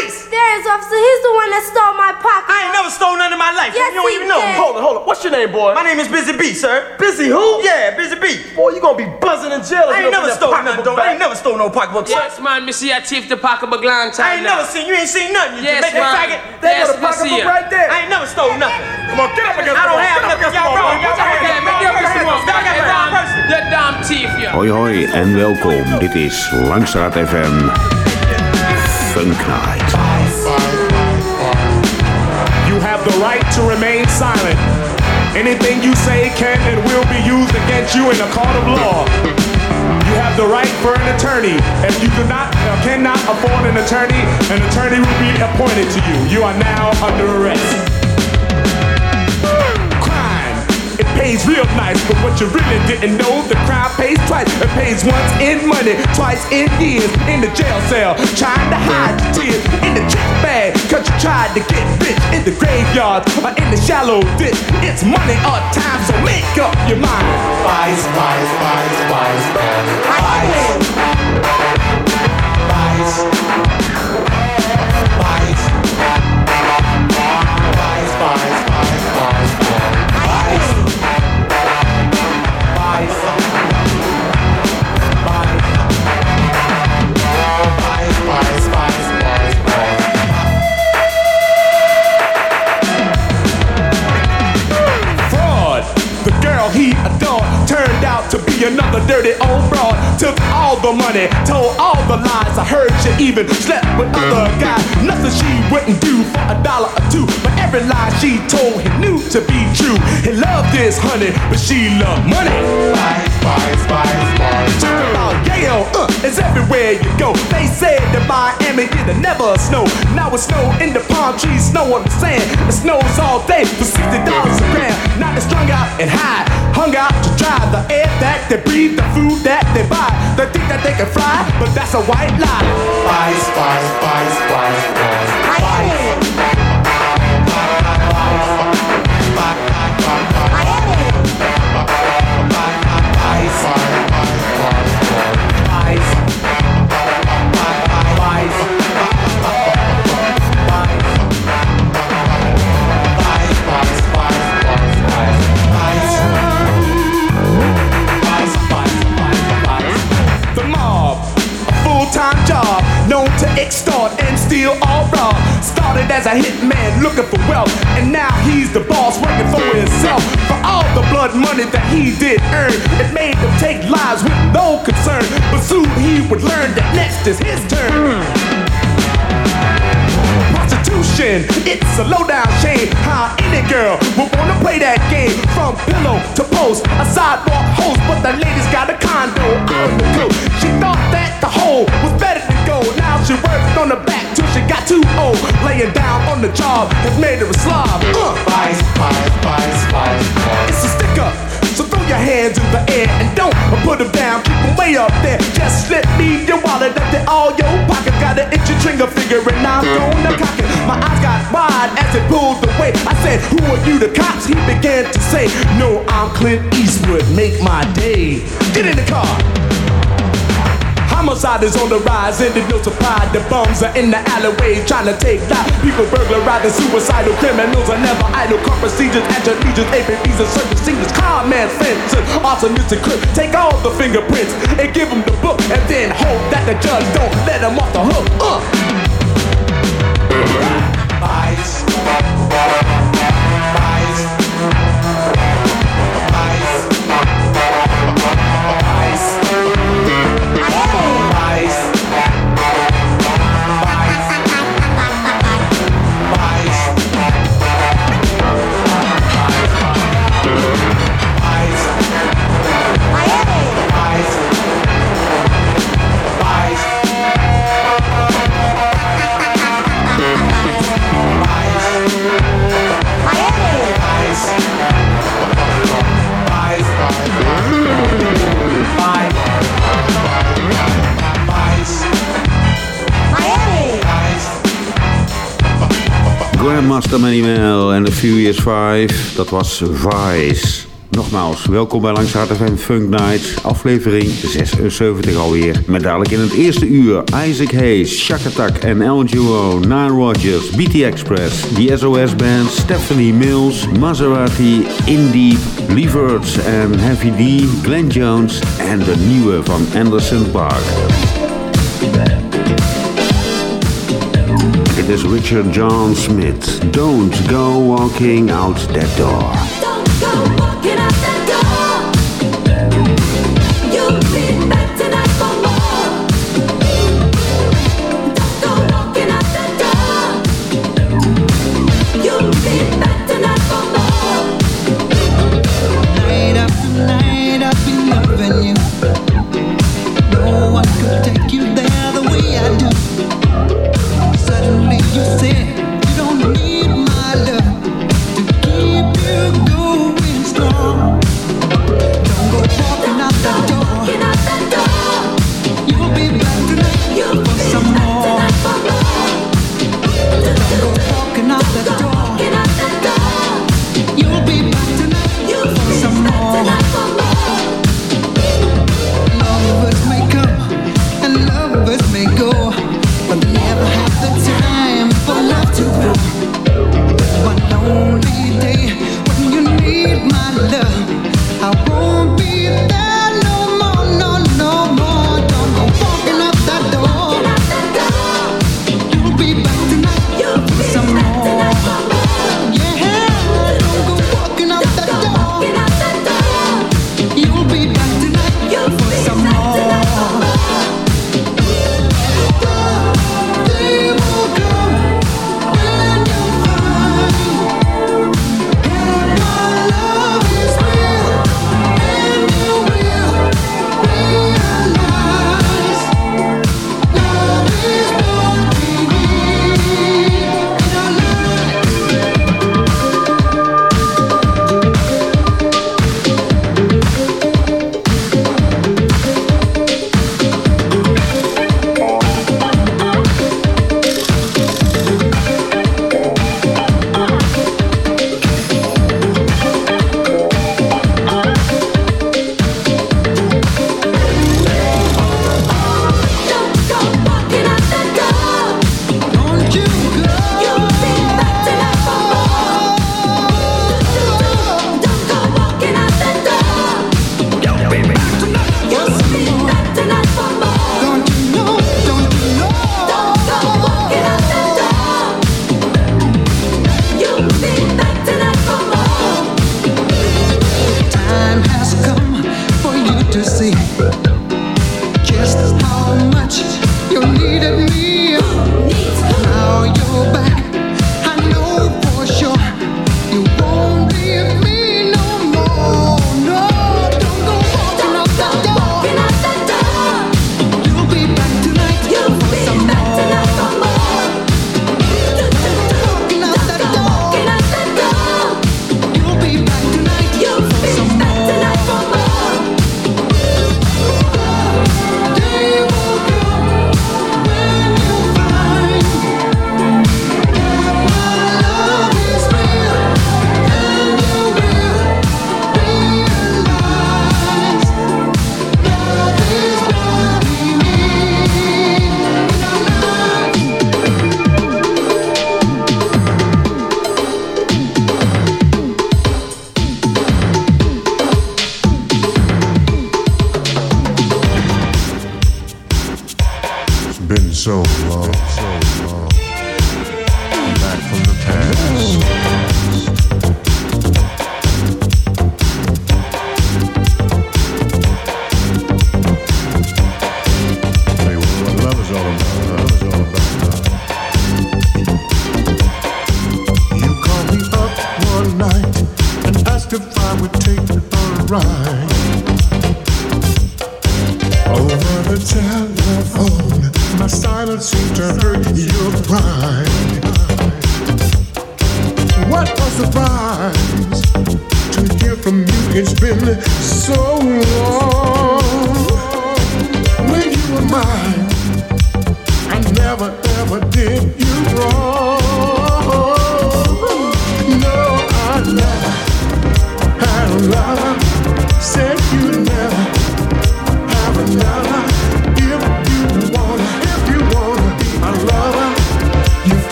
police. There is, officer. He's the one that stole my pocket. I ain't never stole none in my life. Yes, you don't he even know. did. Hold on, hold on. What's your name, boy? My name is Busy B, sir. Busy who? Yeah, Busy B. Boy, you gonna be buzzing in jail. if I ain't don't never get stole pocketbook nothing, though. I ain't never stole no pocketbook. Yes, man, me see a thief the pocketbook long time I ain't now. never seen you. Ain't seen nothing. You Yes, Jamaican man. faggot. There Yes, go the me pocketbook right there. I ain't never stole nothing. Come on, get up against I don't have Get up nothing. against Y'all the wall, wrong. boy. Y'all Get wrong. up Man, against give the us wall. one. Get up against the wall. You damn thief, you. Hoi hoi en welkom. Dit is Langstraat FM Funk Night. You have the right to remain silent. Anything you say can and will be used against you in a court of law. You have the right for an attorney. If you do not uh, cannot afford an attorney, an attorney will be appointed to you. You are now under arrest. It pays real nice, but what you really didn't know, the crime pays twice. It pays once in money, twice in years. In the jail cell, trying to hide your tears. In the check bag, cause you tried to get rich. In the graveyard, or in the shallow ditch. It's money or time, so make up your mind. Vice, vice, vice, vice, vice. Vice. Vice. Vice, to be dirty old broad. Took all the money, told all the lies. I heard she even slept with other guys. Nothing she wouldn't do for a dollar or two. But every lie she told he knew to be true. He loved his honey, but she loved money. Spice, spice, spice, spice. Talk about Yale, uh, it's everywhere you go. They said that Miami it'll never snow. Now it snow in the palm trees, snow on the sand. It snows all day for sixty dollars a gram. Now it's strung out and high, hung out to dry. The air that they breathe, the food that they buy. They think that they can fly, but that's a white lie. Spice, spice, spice, spice, spice. The extort and steal all raw. Started as a hitman looking for wealth, and now he's the boss working for himself. For all the blood money that he did earn, it made him take lives with no concern. But soon he would learn that next is his turn. Prostitution, it's a low down shame. How any girl would wanna play that game from pillow to post, a sidewalk host, but the lady's got a condo on the coast. She thought that the hole was better than gold. Now she worked on the back till she got too old. Laying down on the job has made her a slob. Uh. Vice, vice, vice, vice, It's a sticker. So throw your hands in the air and don't put them down. Keep them way up there. Just slip me your wallet up to all your pockets. Got an itchy trigger finger and I'm gonna cock it. My eyes got wide as it pulled away. I said, Who are you, the cops? He began to say, No, I'm Clint Eastwood. Make my day. Get in the car. Homicide is on the rise, and it no surprise. The bums are in the alleyway trying to take life. People burglarizing, suicidal criminals are never idle. Car procedures, anti-legions, APBs, and circus singers, con man, fences, arsonists, and crooks. Take all the fingerprints and give them the book, and then hope that the judge don't let them off the hook. Uh. Vice. Master Manuel en The Furious 5. Dat was Vice. Nogmaals, welkom bij Langs Hart FM Funk Nights, aflevering 76 alweer. Met dadelijk in het eerste uur Isaac Hayes, Shakatak en L.G.O. Duo, Rogers, BT Express, The SOS Band, Stephanie Mills, Maserati, Indie, Leverts en Heavy D, Glenn Jones en de nieuwe van Anderson Park. is Richard Jon Smith. Don't go walking out that door.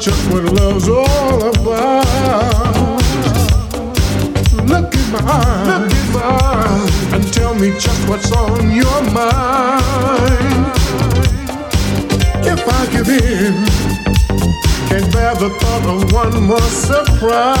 just what love's all about. Look in my eyes, look in my eyes, and tell me just what's on your mind. If I give in, can't bear the thought of one more surprise.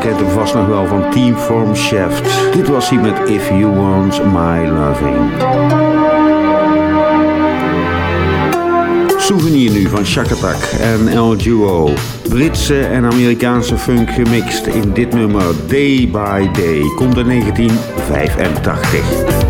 kent hem vast nog wel van Team Form Shaft. Dit was hij met If You Want My Loving. Souvenir nu van Shakatak en El Duo. Britse en Amerikaanse funk gemixt in dit nummer Day by Day. Komt in 1985.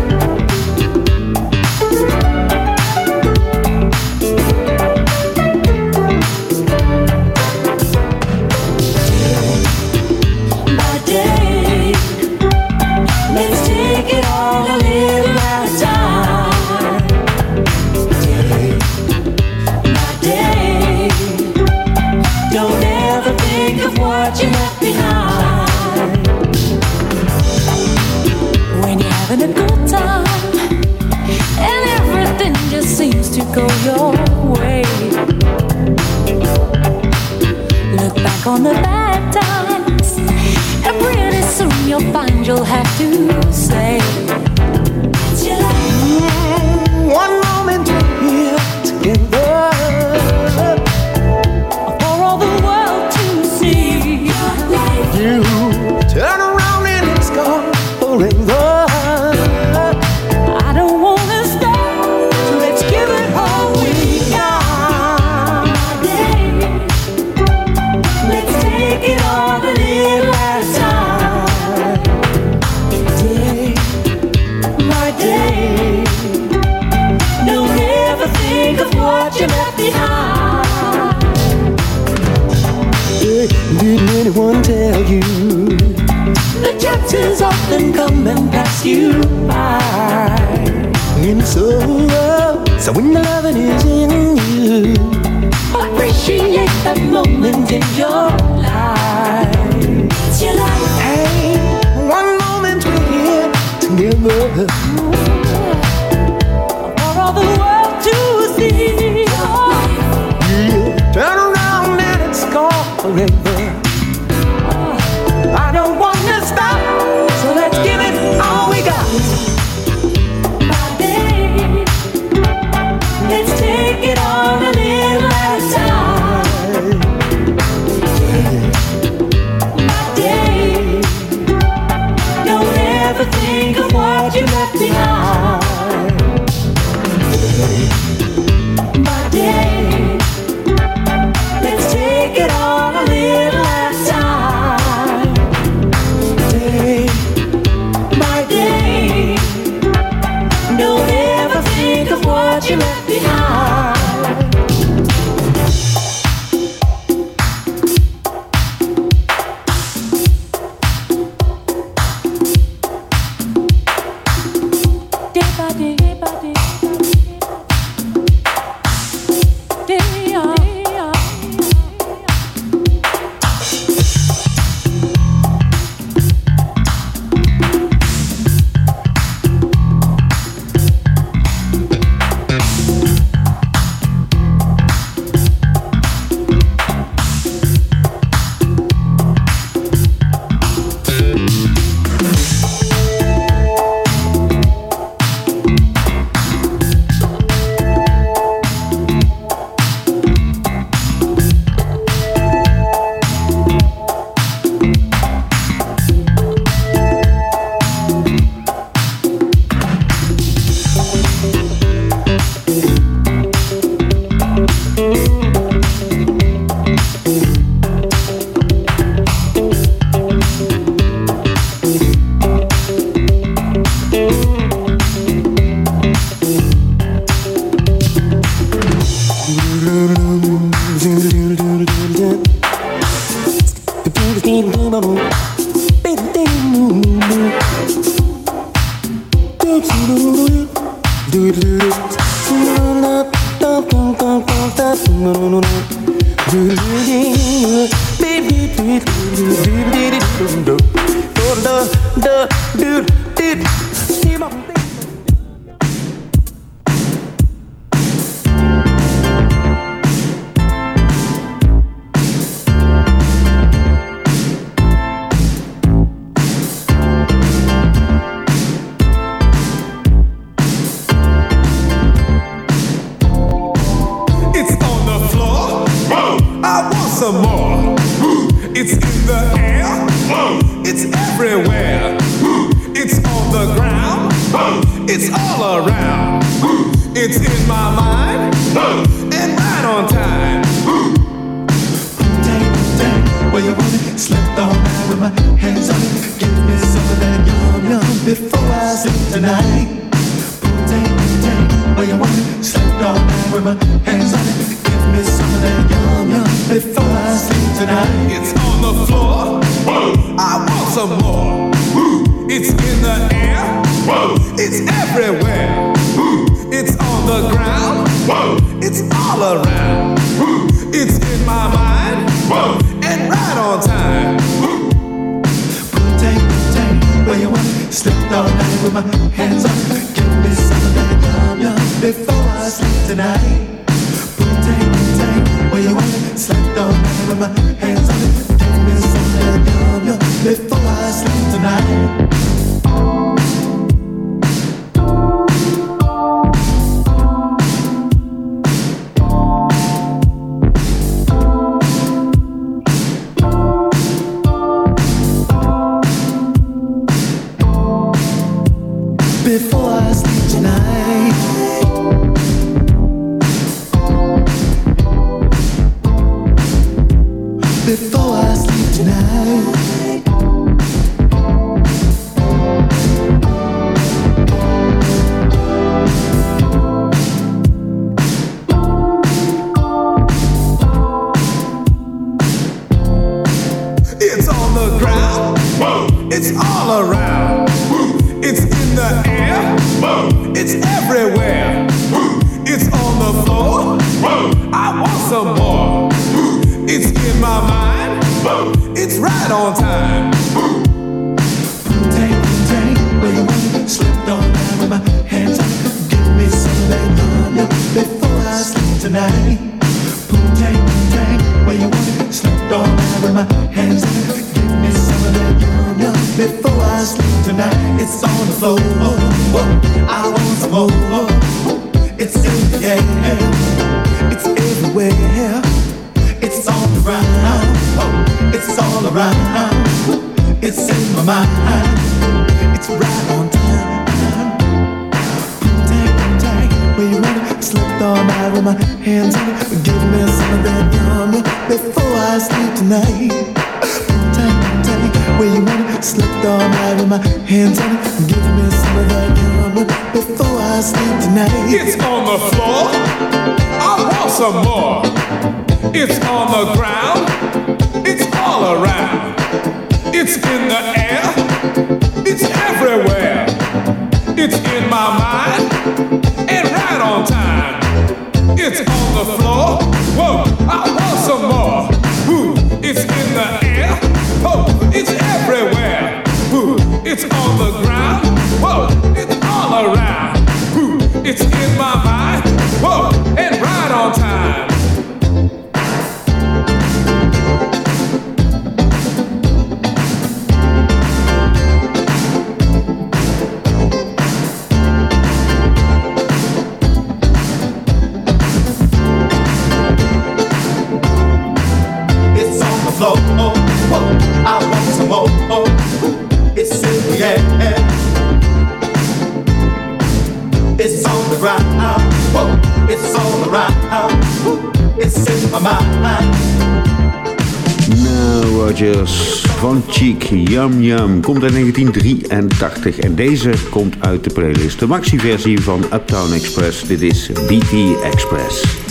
Yum Yum komt uit 1983 en deze komt uit de playlist, de maxi-versie van Uptown Express. Dit is BT Express.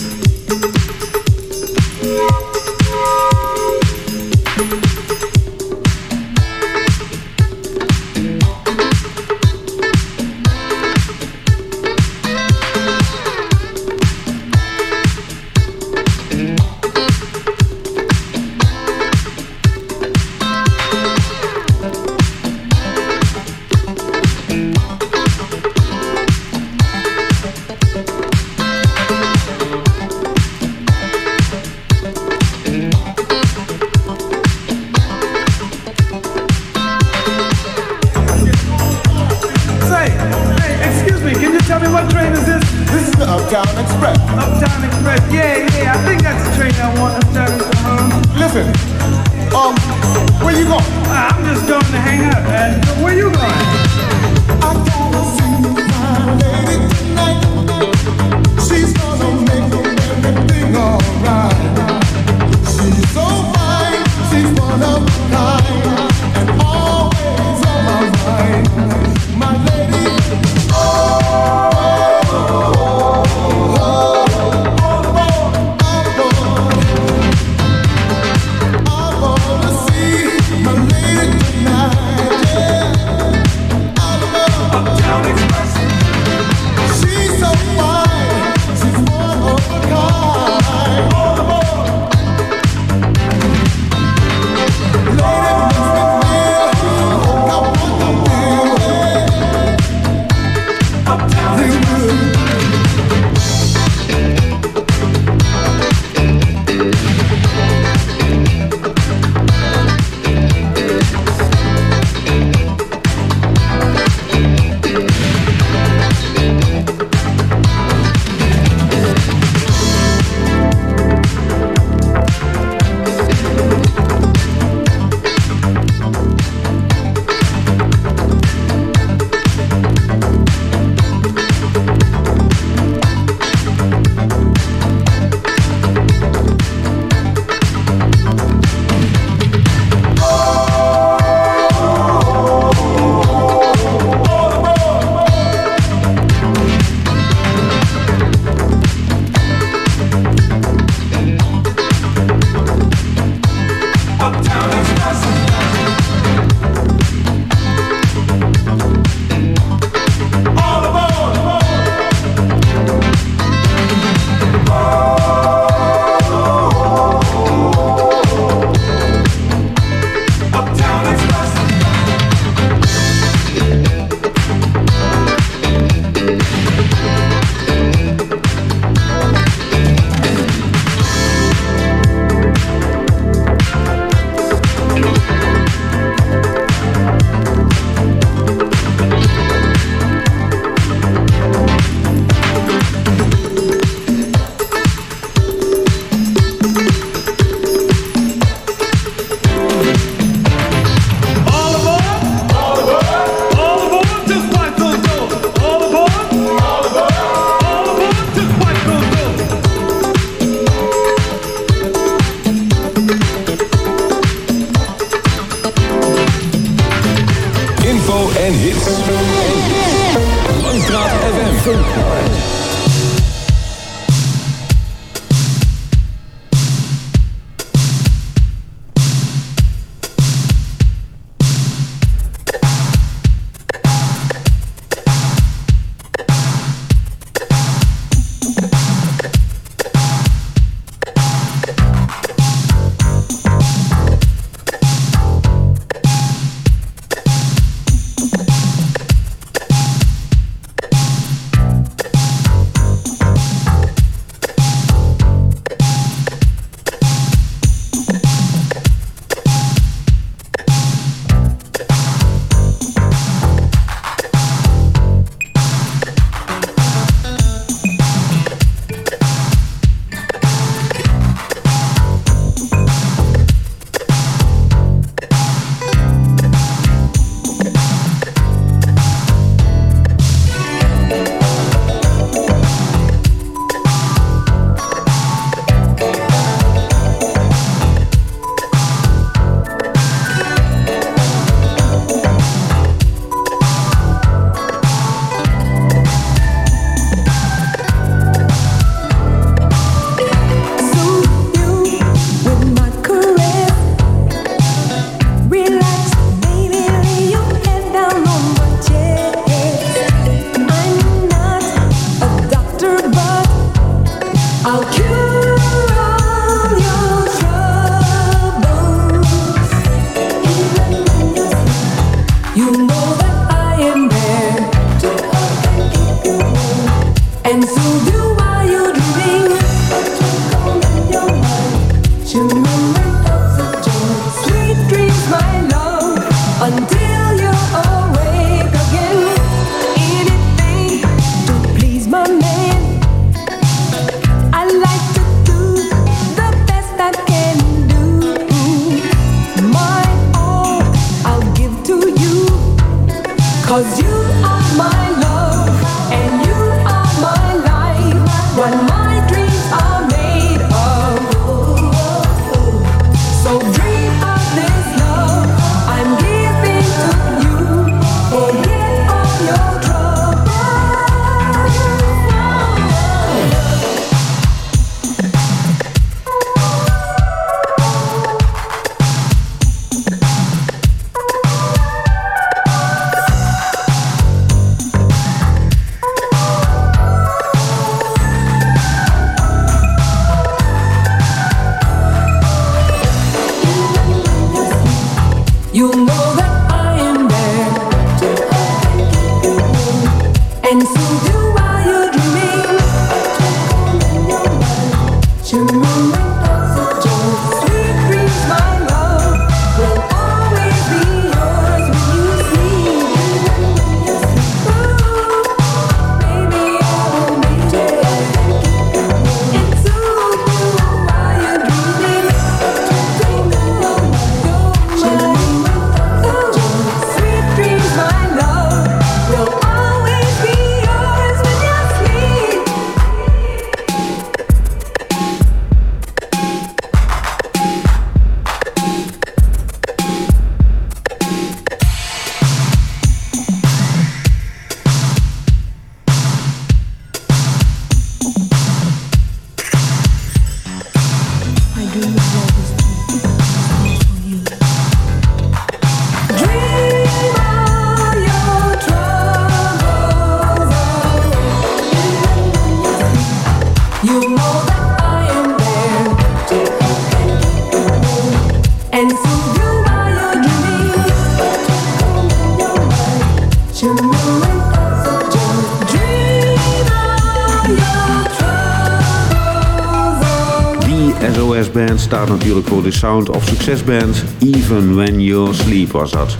staat natuurlijk voor de Sound of Success Band. Even When You Sleep was dat.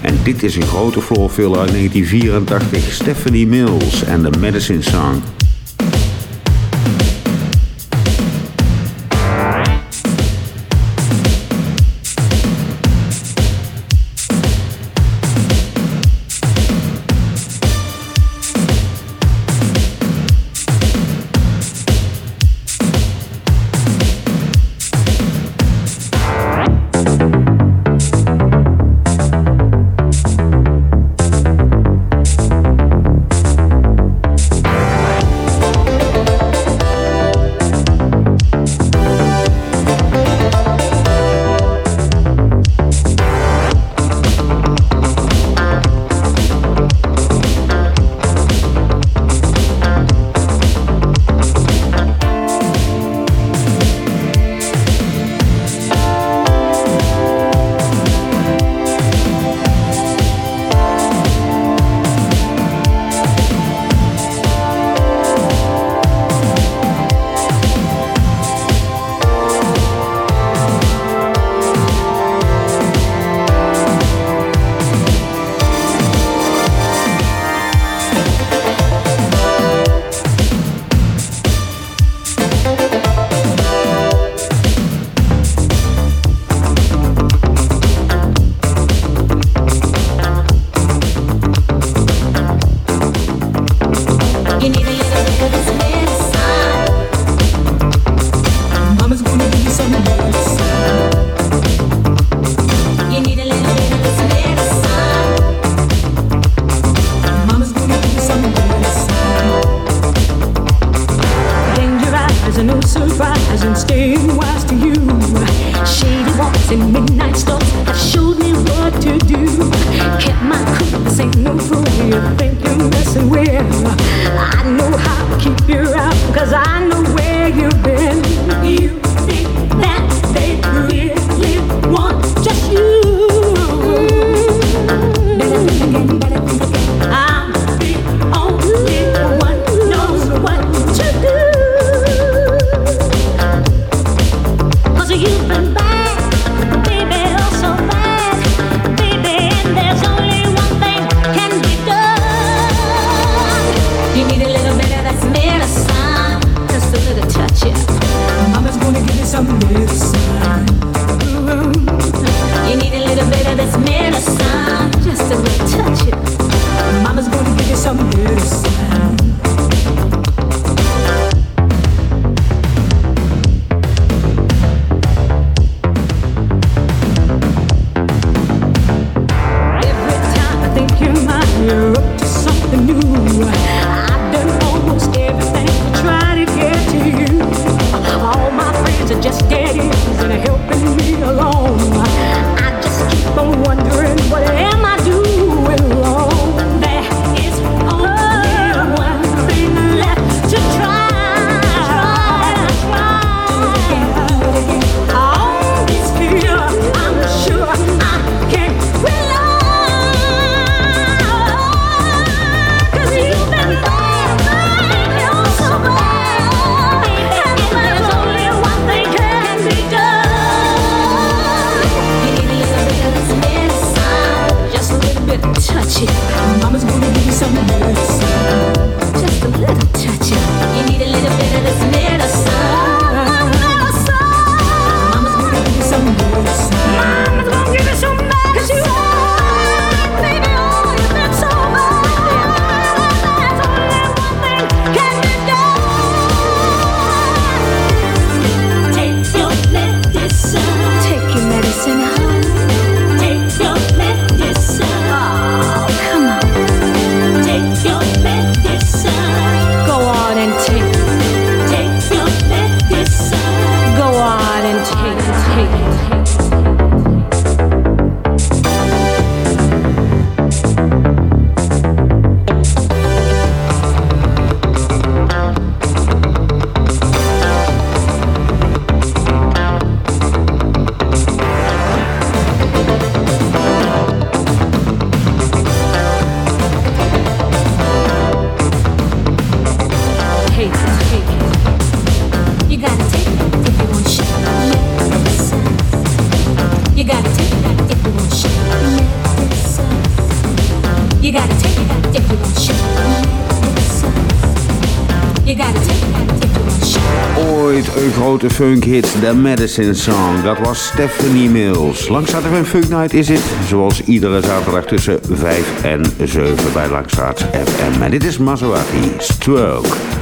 En dit is een grote floorfiller uit 1984. Stephanie Mills en The Medicine Song. De funk hits, The Medicine Song. Dat was Stephanie Mills. Langs en Funk Night is het, zoals iedere zaterdag tussen 5 en 7 bij Langstraat FM. En dit is Maserati Stroke.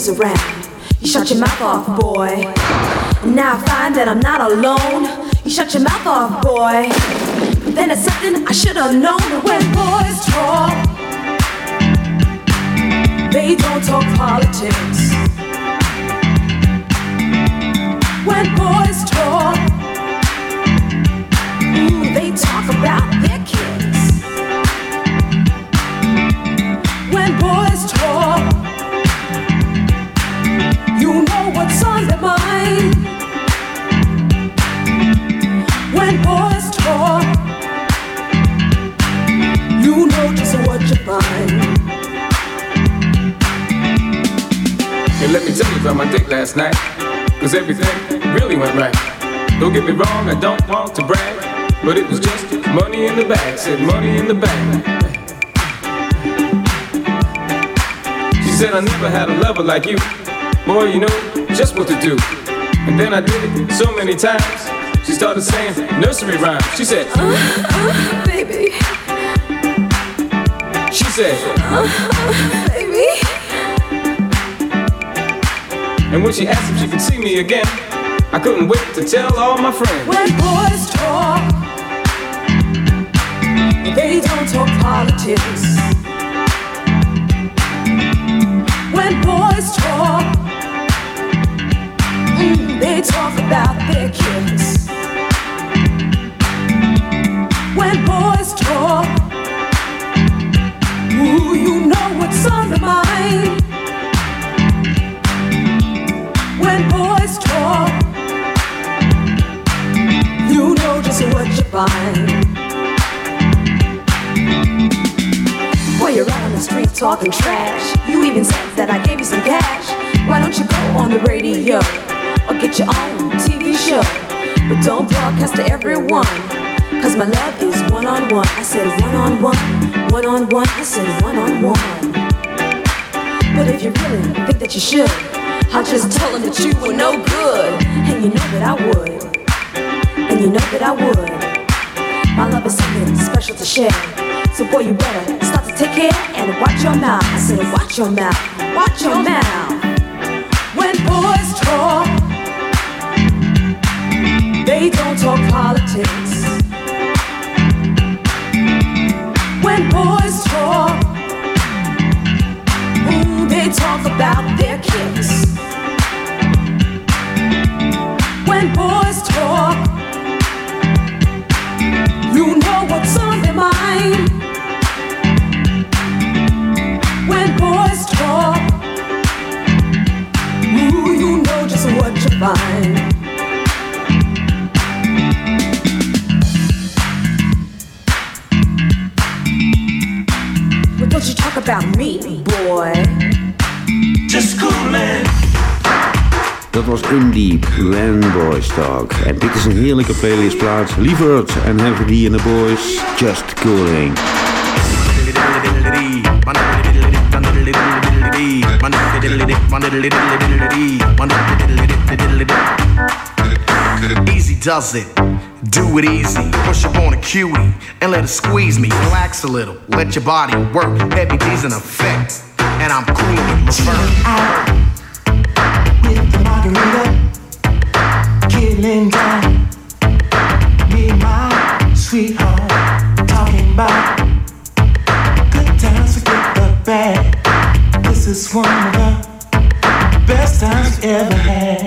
Rumors around. You shut your mouth off, boy. And now I find that I'm not alone. You shut your mouth off, boy. Then it's something I should have known when boys talk. They don't talk politics. When boys talk, ooh, they talk about their last night. Cause everything really went right. Don't get me wrong, I don't want to brag. But it was just money in the said money in the. She said, I never had a lover like you. Boy, you know just what to do. And then I did it so many times. She started saying nursery rhymes. She said, Uh, baby, she said, uh, baby. and when she asked if she could see me again, I couldn't wait to tell all my friends. When boys talk, they don't talk politics. When boys talk, they talk about their kids. When boys talk, ooh, you know what's on their mind. When boys talk, you know just what you find. Boy, you're out on the street talking trash. You even said that I gave you some cash. Why don't you go on the radio get your own TV show? But don't broadcast to everyone. Cause my love is one on one. I said one on one, one on one. I said one on one. But if you really think that you should, I'll just tell them that you were no good. And you know that I would. And you know that I would. My love is something special to share. So boy, you better start to take care and watch your mouth. I said, watch your mouth, watch your mouth. When boys they don't talk politics. When boys talk, ooh, they talk about their kids. When boys talk, you know what's on their mind. When boys talk, ooh, you know just what you find. About me, boy. Just coolin'. Dat was Indie Boys Talk. En dit is een heerlijke playlistplaats. Lieverd en Heavy D and the Boys. Just Cooling. Easy does it. Do it easy. Push up on a cutie and let it squeeze me. Relax a little. Let your body work. Heavy D's in effect. And I'm cool with reverb. with the margarita, killing time. Me and my sweetheart talking about good times, forget the bad. This is one of the best times we ever had.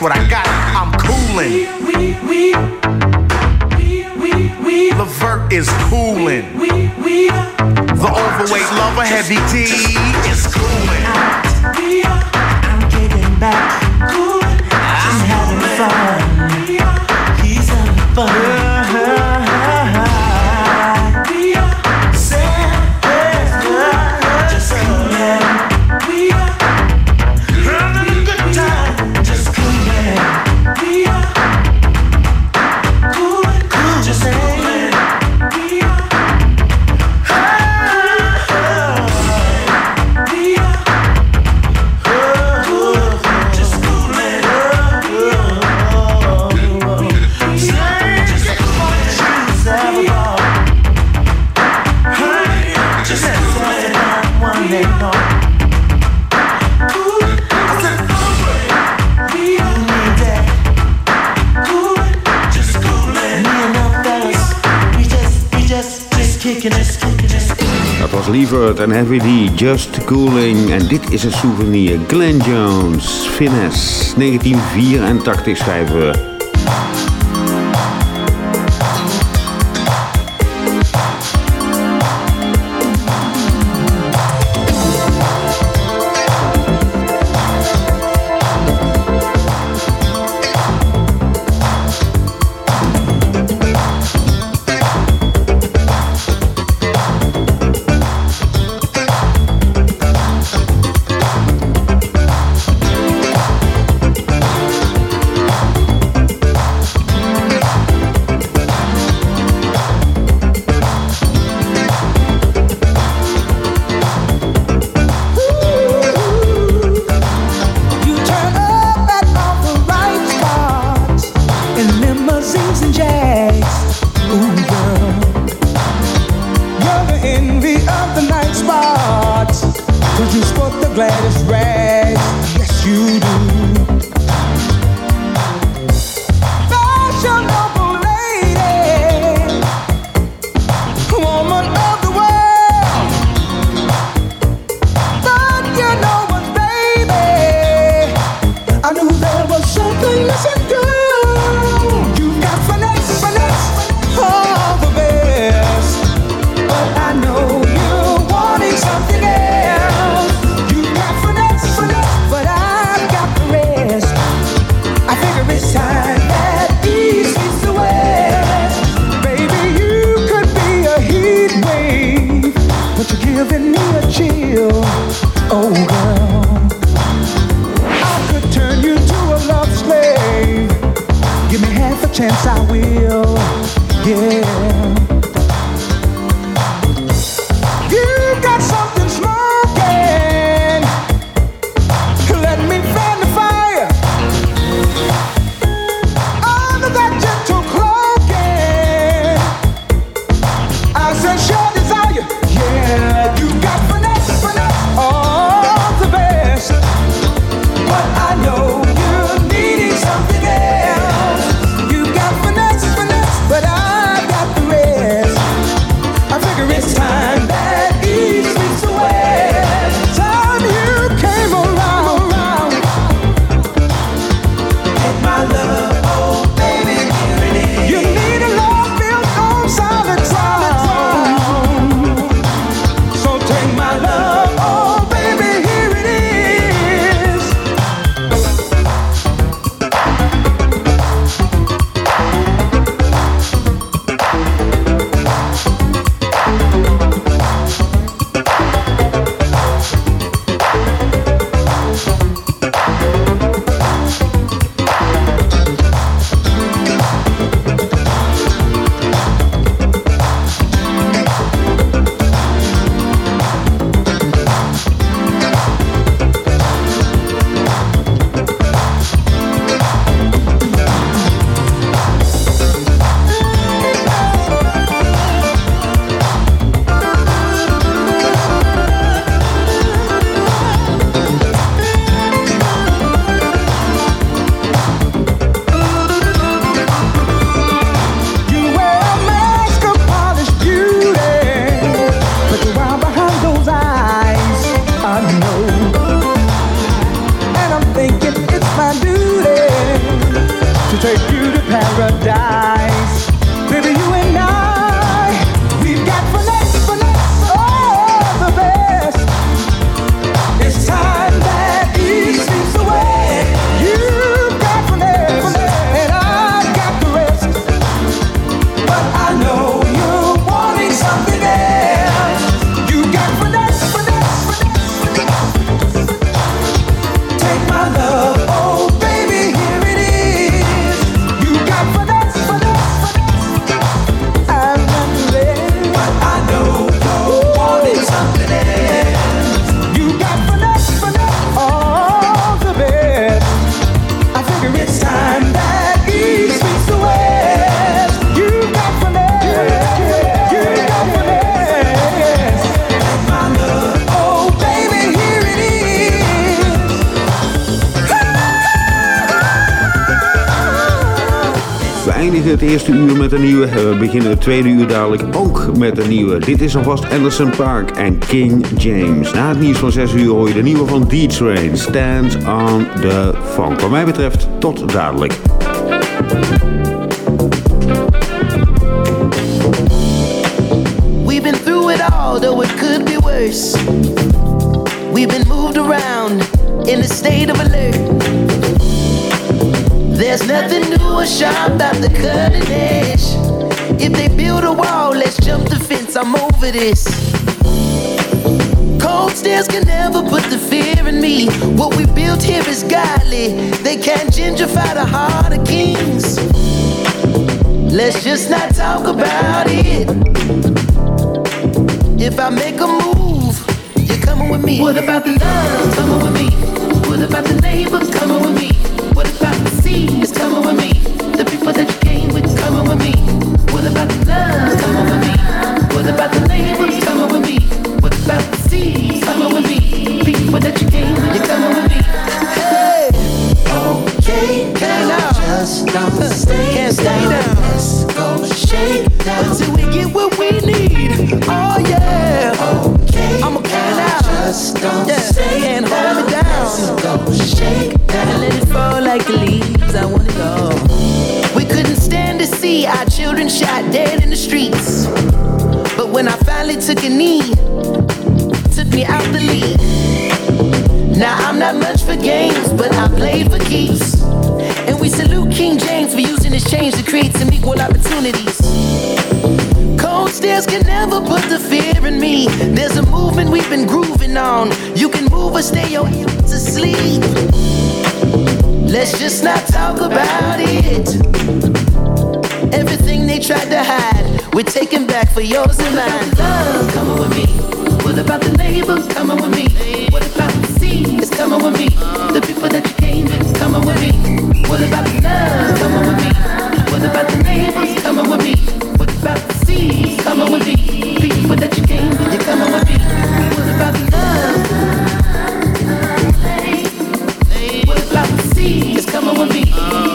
what I got. I'm cooling. Dan en Heavy die Just Cooling. En dit is een souvenir. Glenn Jones, Finesse, 1984 schrijven. Eindigen het eerste uur met een nieuwe. We beginnen het tweede uur dadelijk ook met een nieuwe. Dit is alvast Anderson Park en King James. Na het nieuws van 6 uur hoor je de nieuwe van D-Train. Stand on the Funk. Wat mij betreft, tot dadelijk. We've been through it all, though it could be worse. We've been moved around in a state of alert. There's nothing or sharp about the cutting edge. If they build a wall, let's jump the fence. I'm over this. Cold stares can never put the fear in me. What we built here is godly. They can't gentrify the heart of kings. Let's just not talk about it. If I make a move, you're coming with me. What about the love? Coming with me. What about the neighbors coming with me? Children shot dead in the streets. When I finally took a knee, took me out the lead. Now I'm not much for games, but I played for keeps. And we salute King James for using his change to create some equal opportunities. Cold stares can never put the fear in me. There's a movement we've been grooving on. You can move or stay your ass asleep. Let's just not talk about it. Everything they tried to hide, we're taking back for yours and mine. What about Love coming with me. What about the neighbors coming with me? What about the seas coming with me? The people that you came with coming with me. What about the love coming with me? What about the neighbors coming with me? What about the seas coming with me? People that you came with, you coming with me. What about the love? What about the seas coming with me?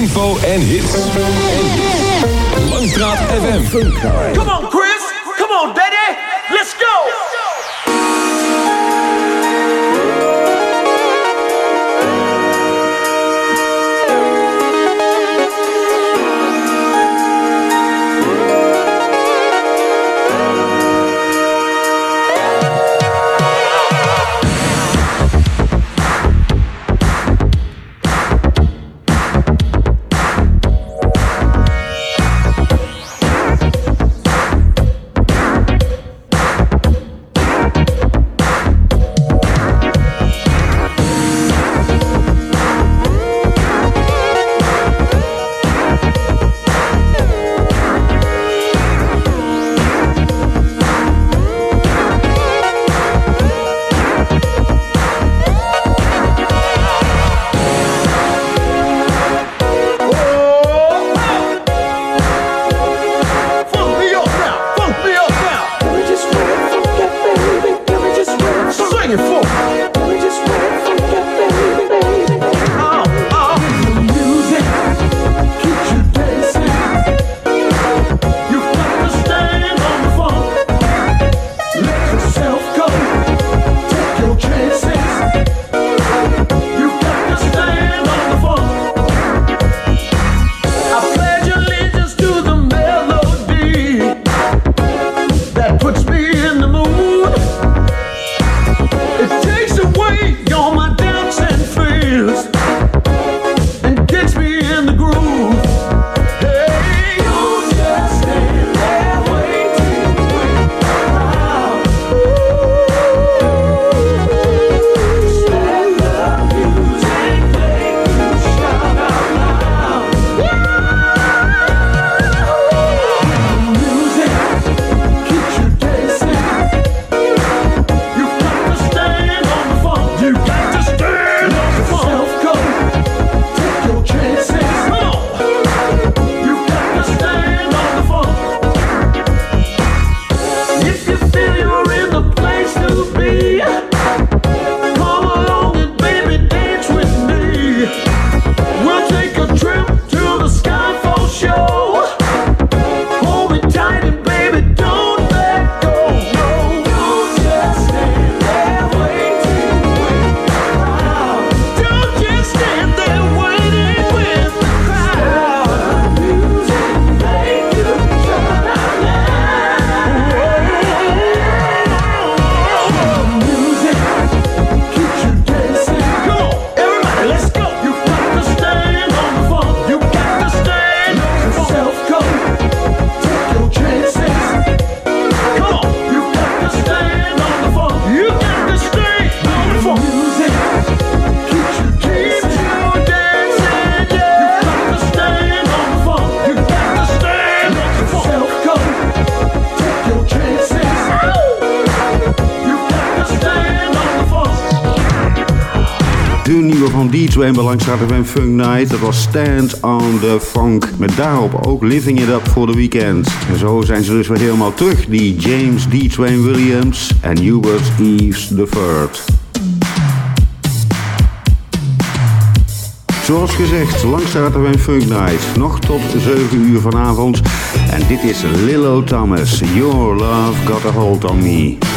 Info en hits. Langstraat FM. Come on, Chris. Van D-Train bij Langstraat FM Funk Night. Dat was Stand on the Funk. Met daarop ook Living It Up voor de weekend. En zo zijn ze dus weer helemaal terug. Die James D-Train Williams en Hubert Eves III. Zoals gezegd, Langstraat FM Funk Night. Nog tot 7 uur vanavond. En dit is Lilo Thomas. Your love got a hold on me.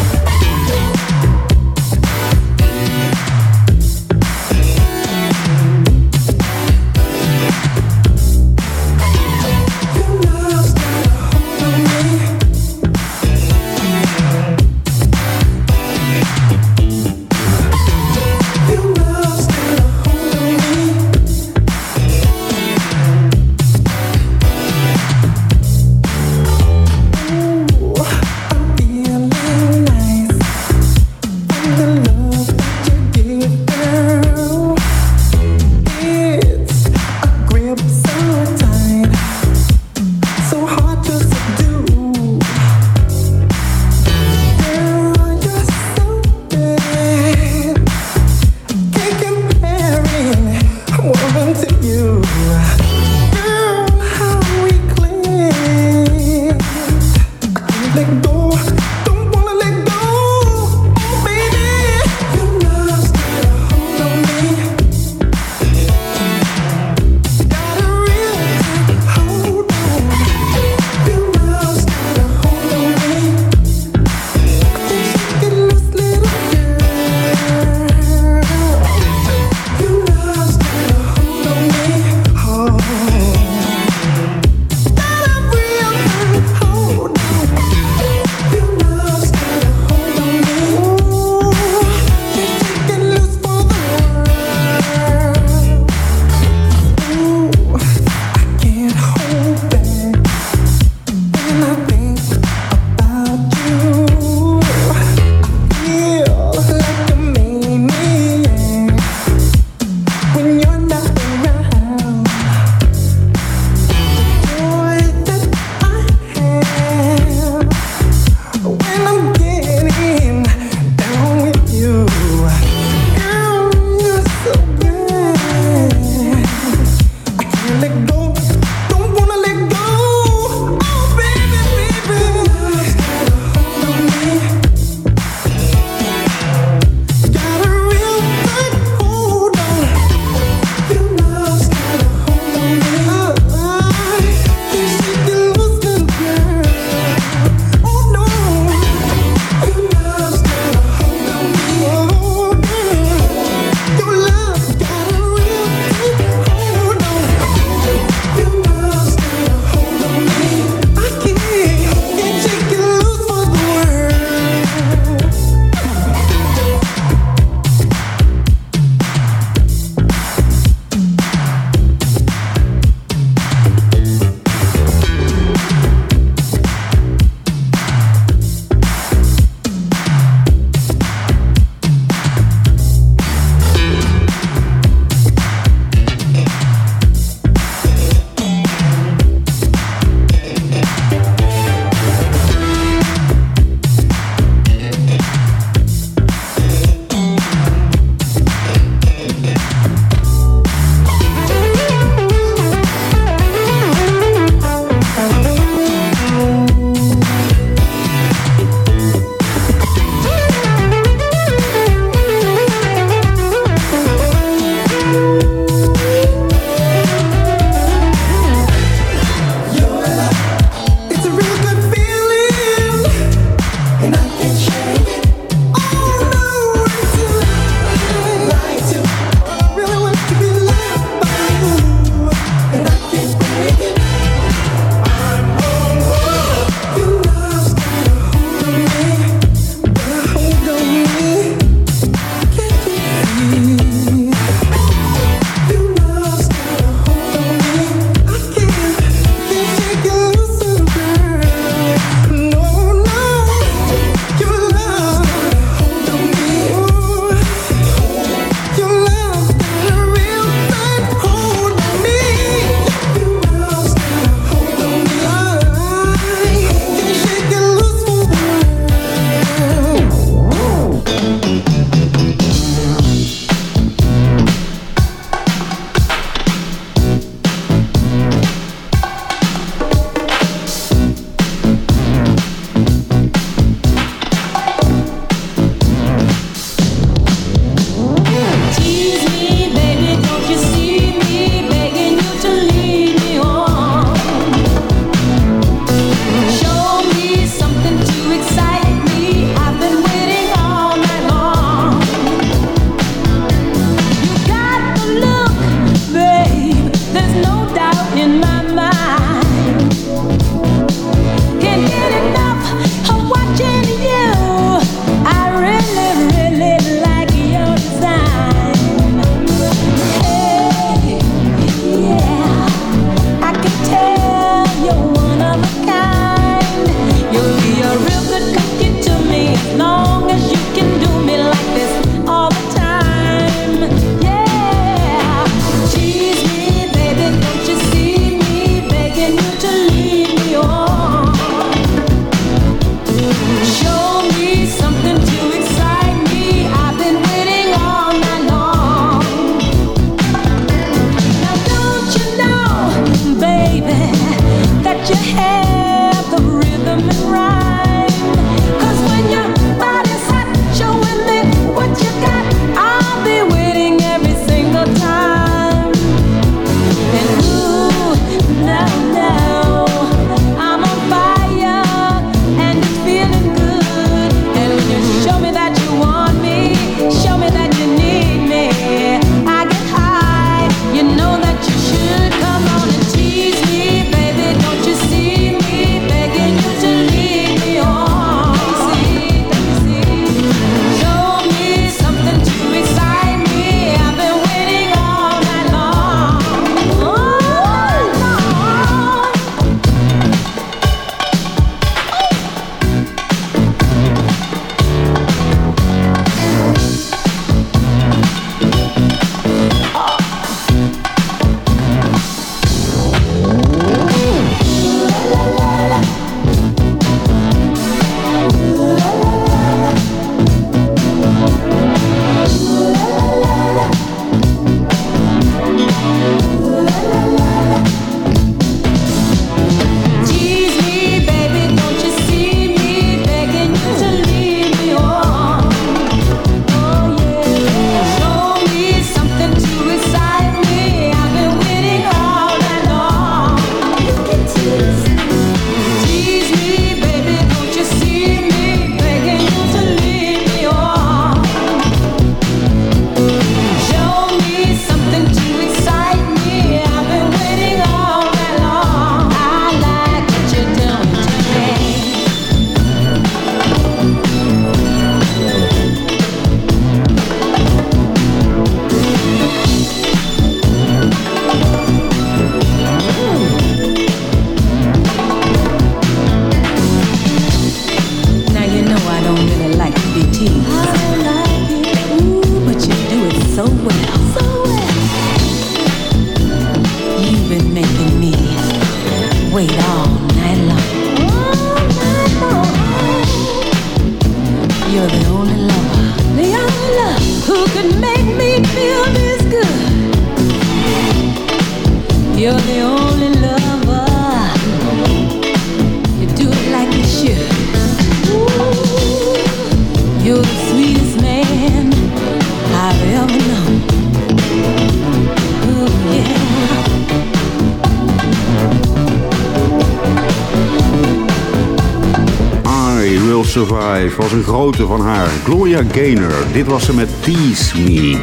was een grote van haar, Gloria Gaynor. Dit was ze met Tease Me.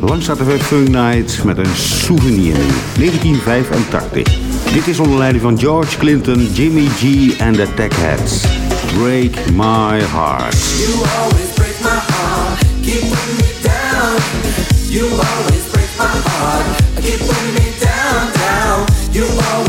Langs we Funk Night met een souvenir, 1985. Dit is onder leiding van George Clinton, Jimmy G en de Tech Heads. Break my heart. You always break my heart, keep me down. You always break my heart, keep me down, down. You always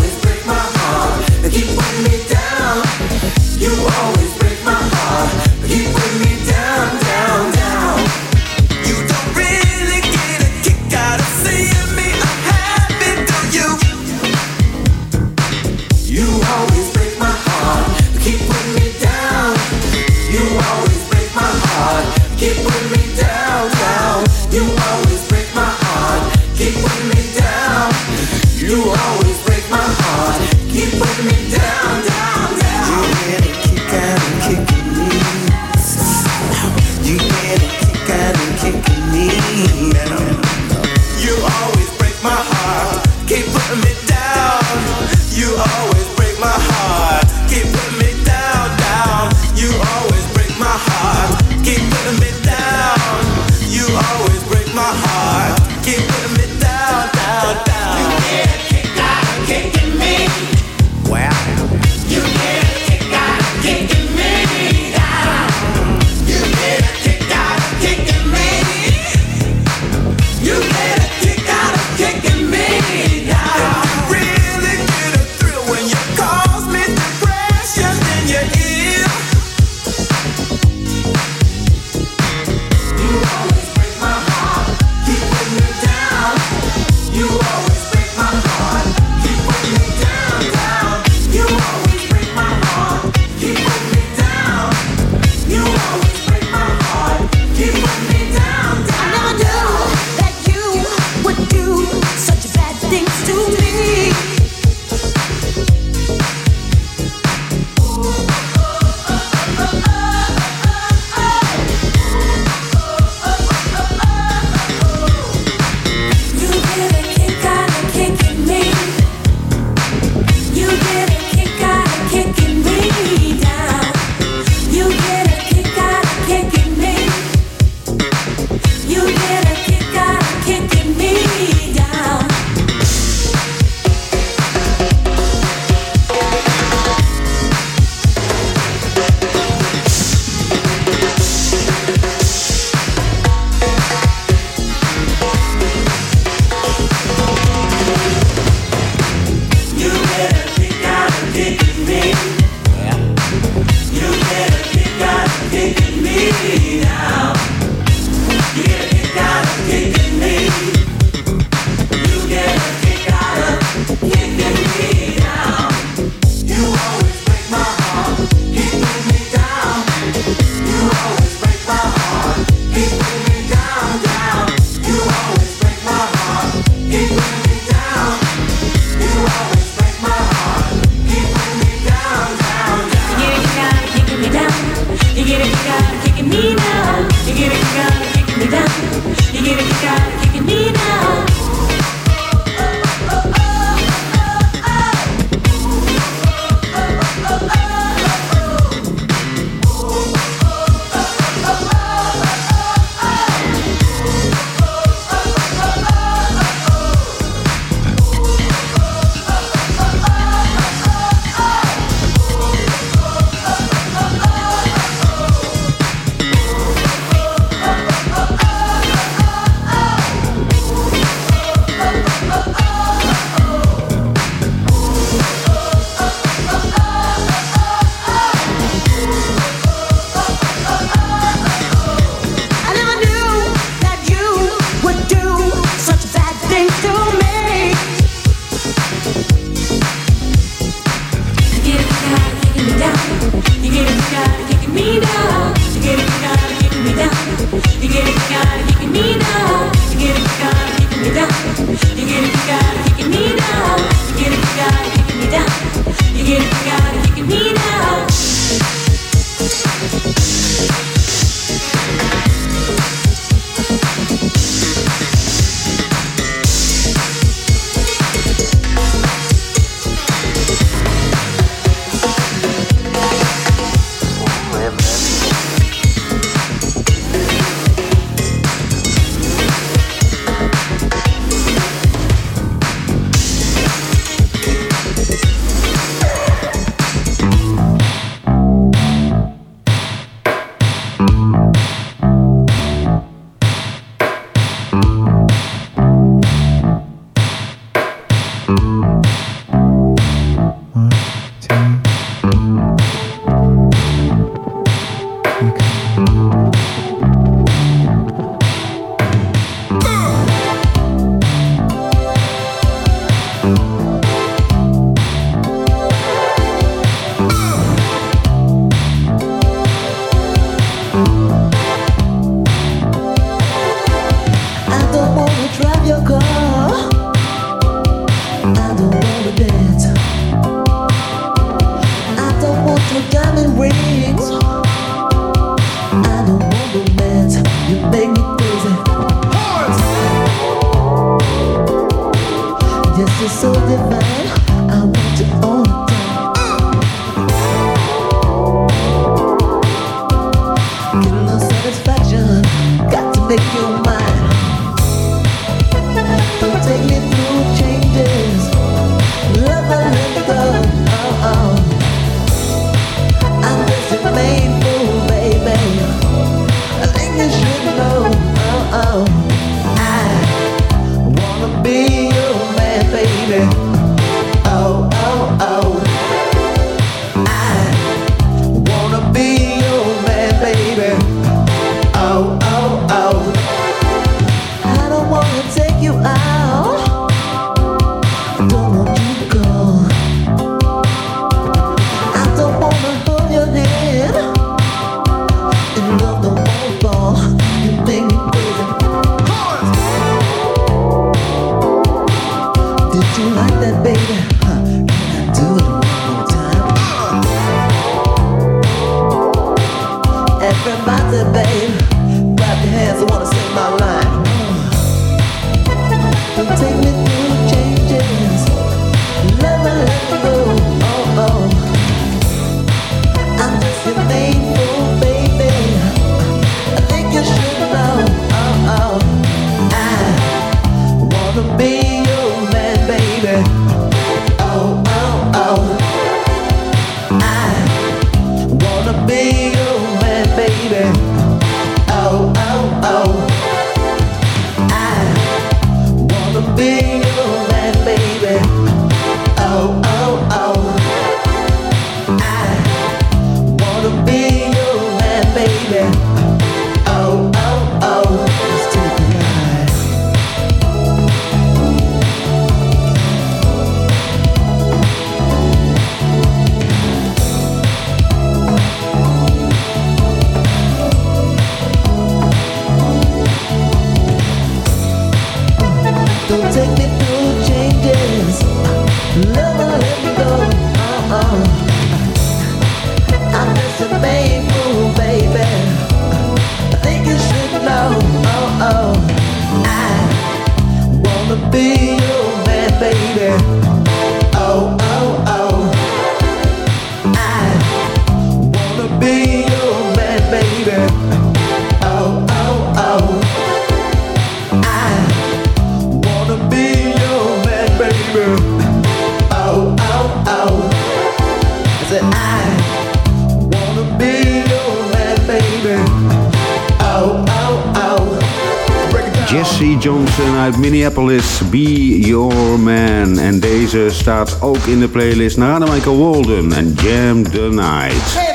Minneapolis, Be Your Man. En deze staat ook in de playlist naar Michael Walden en Jam the Night.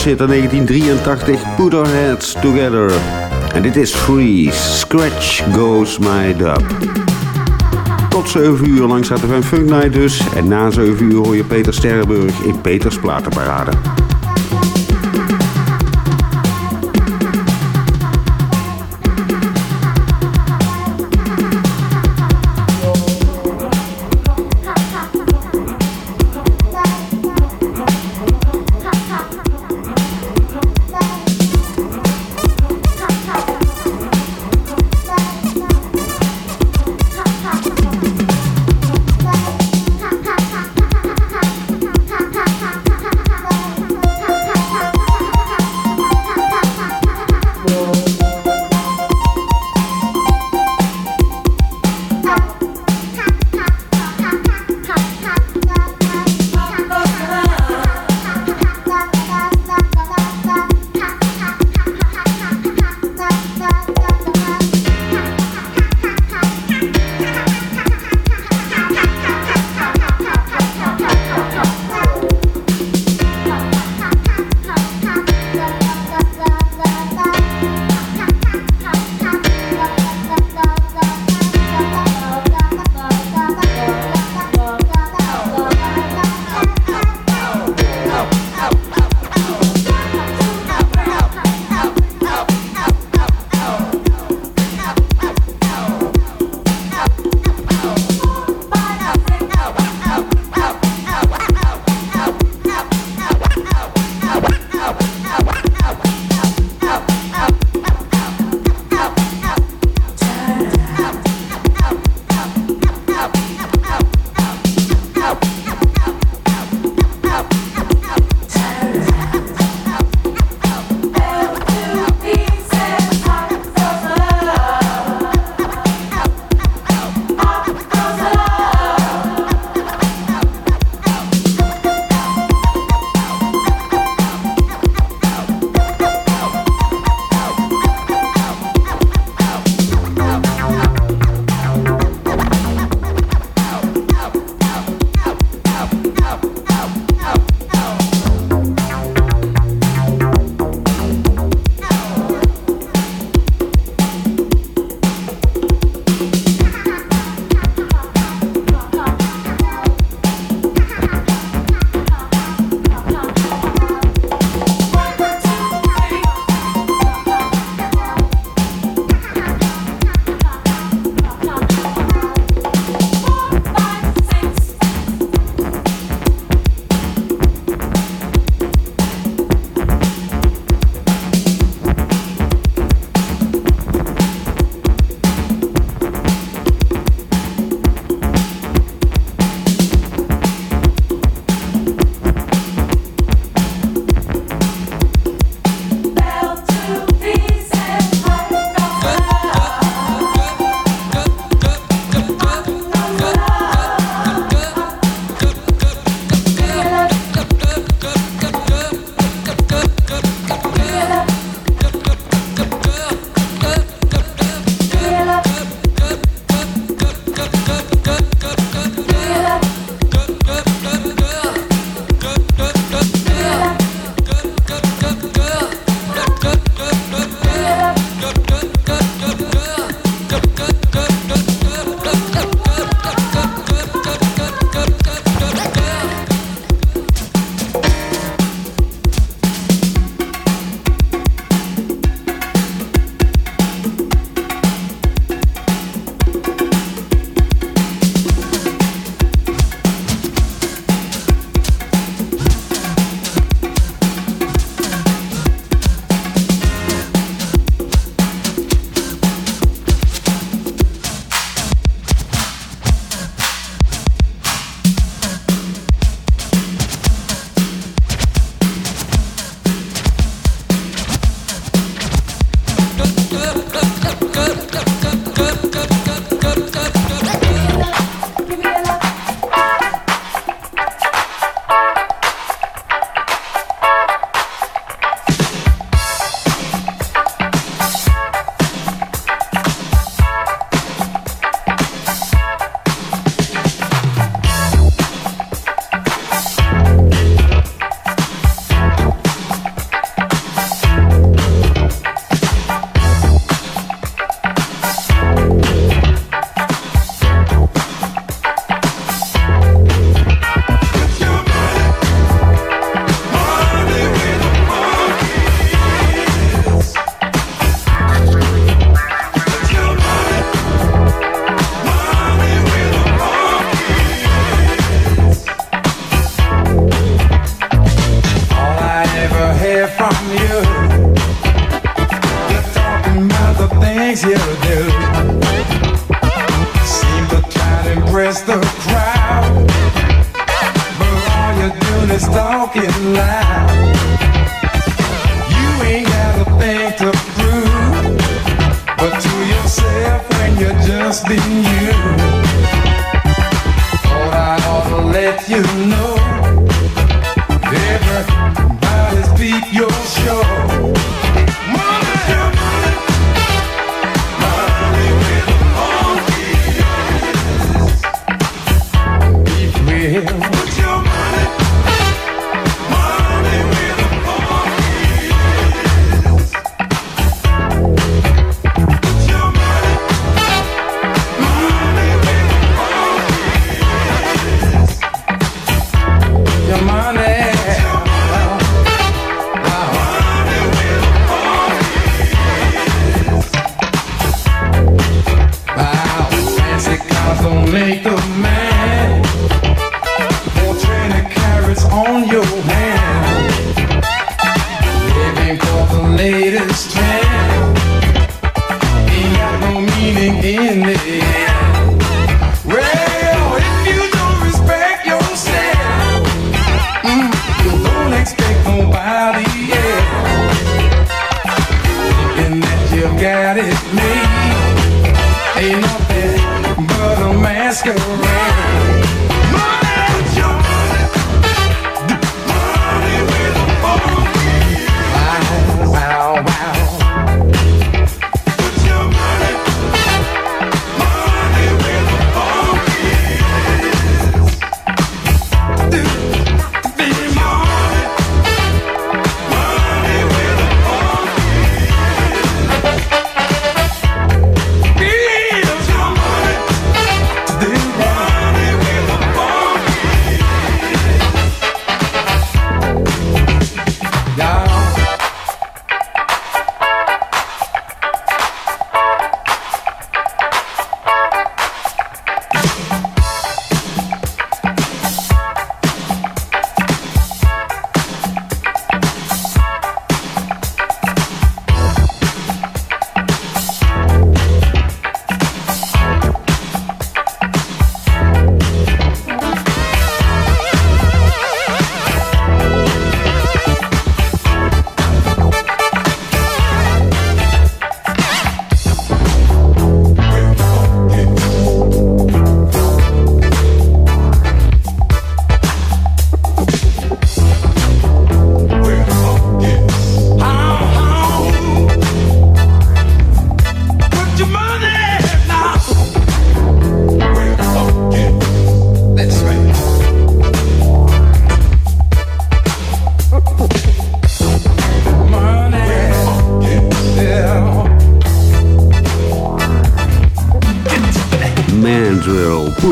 zit 1983, Put Our Heads Together. En dit is Free, Scratch Goes My Dub. Tot 7 uur langs HTVM Funk Night dus. En na 7 uur hoor je Peter Sterrenburg in Peters Platenparade.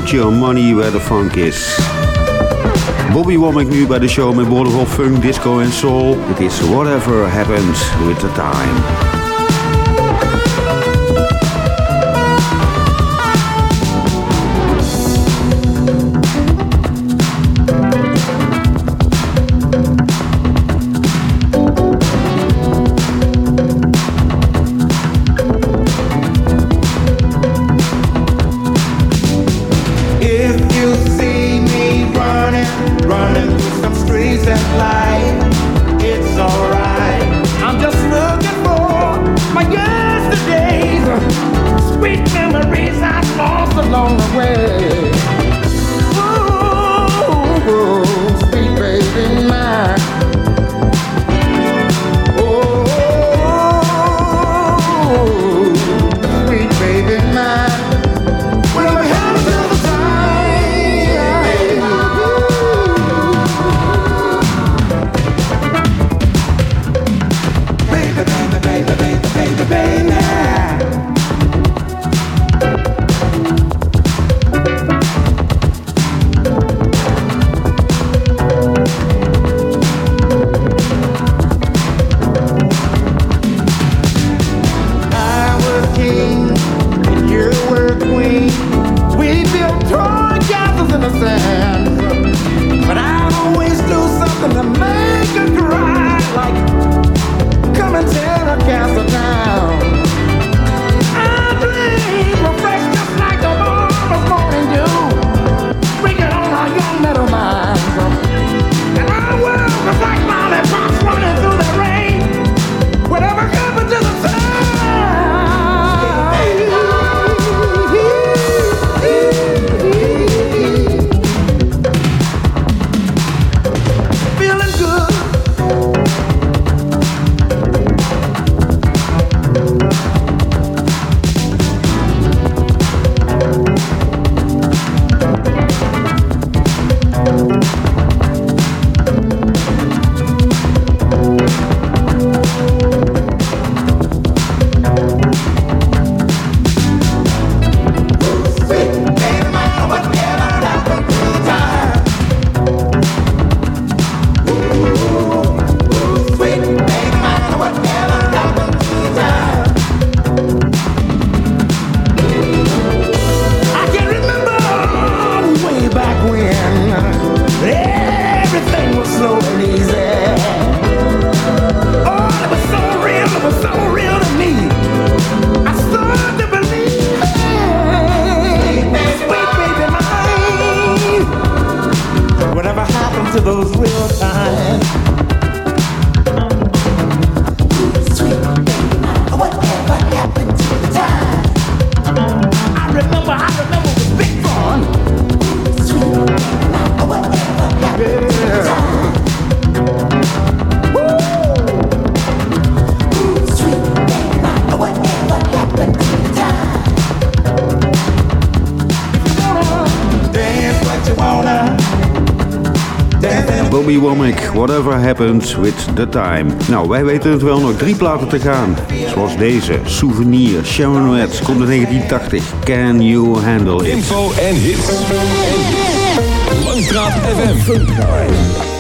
Put your money where the funk is. Bobby Womack nu bij de show met wonderful funk, disco en soul. Het is Whatever Happens with the Time. With the Time. Nou, wij weten het wel, nog drie platen te gaan. Zoals deze, Souvenir, Sharon Reds, komt in 1980. Can You Handle It? Info en hits. Langstraat FM.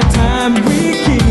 time we keep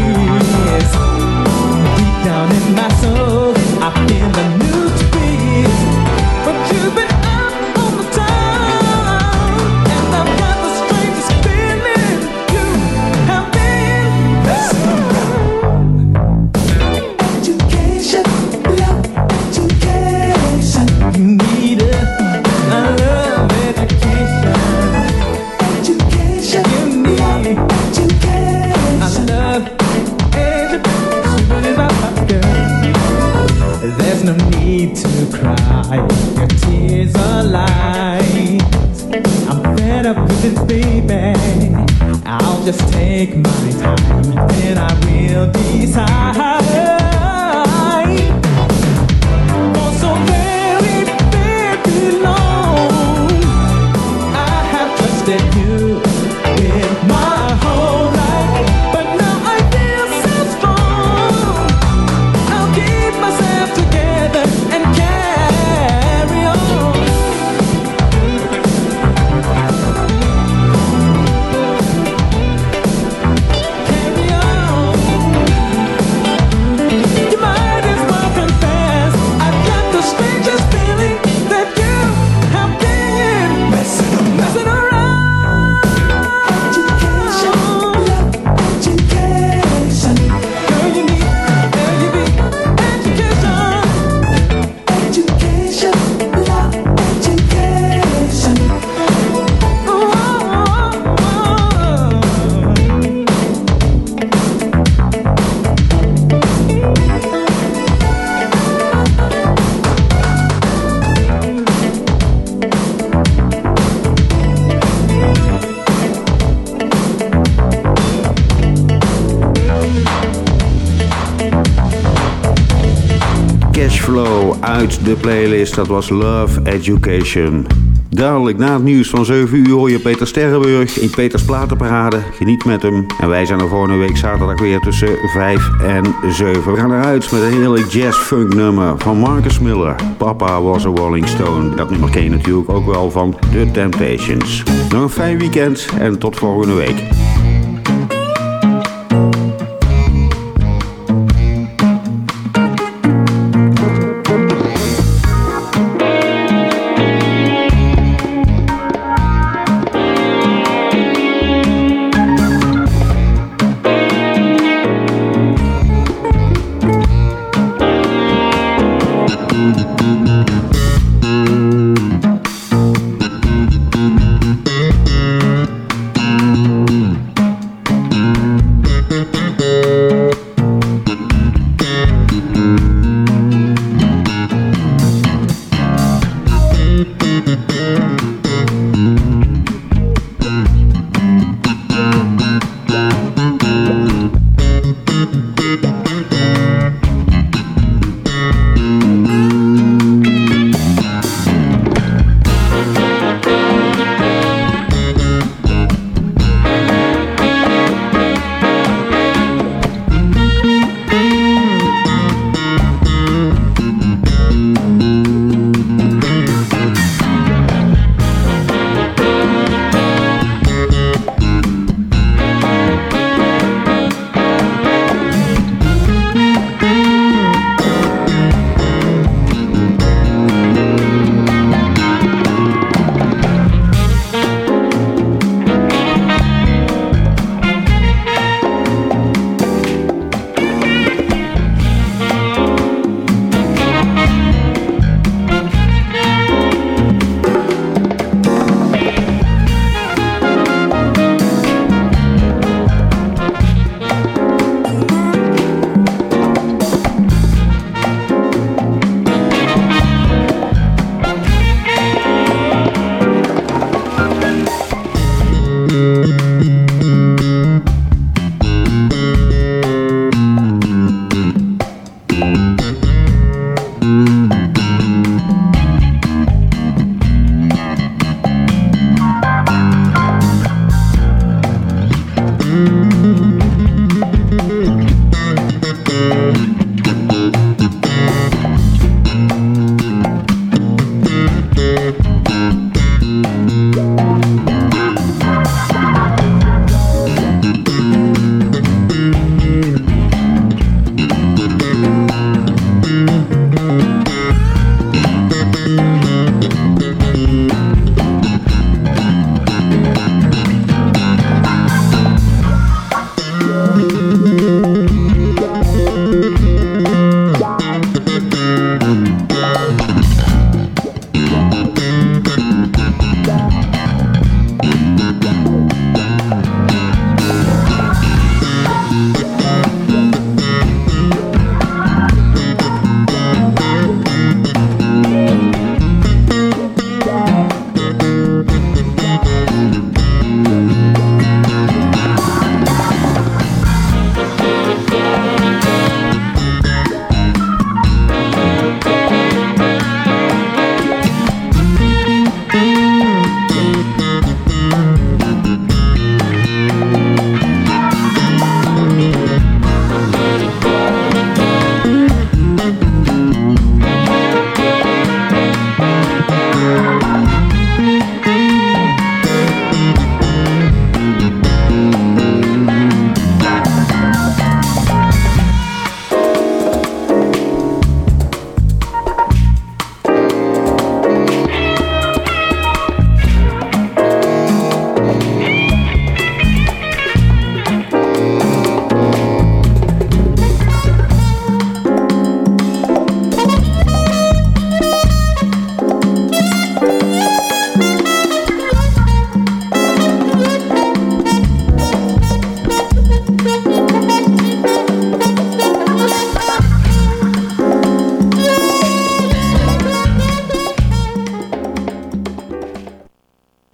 de playlist, dat was Love Education. Dadelijk na het nieuws van 7 uur hoor je Peter Sterrenburg in Peters Platenparade. Geniet met hem. En wij zijn er volgende week zaterdag weer tussen 5 en 7. We gaan eruit met een heerlijk jazz-funk nummer van Marcus Miller. Papa was een Rolling Stone. Dat nummer ken je natuurlijk ook wel van The Temptations. Nog een fijn weekend en tot volgende week.